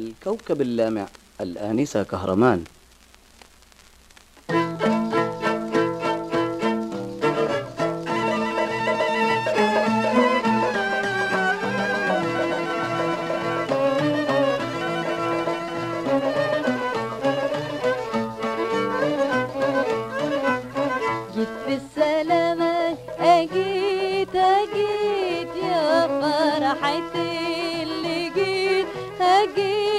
الكوكب اللامع الآنسة كهرمان. أجيت يا حياتي اللي جيت. أجيت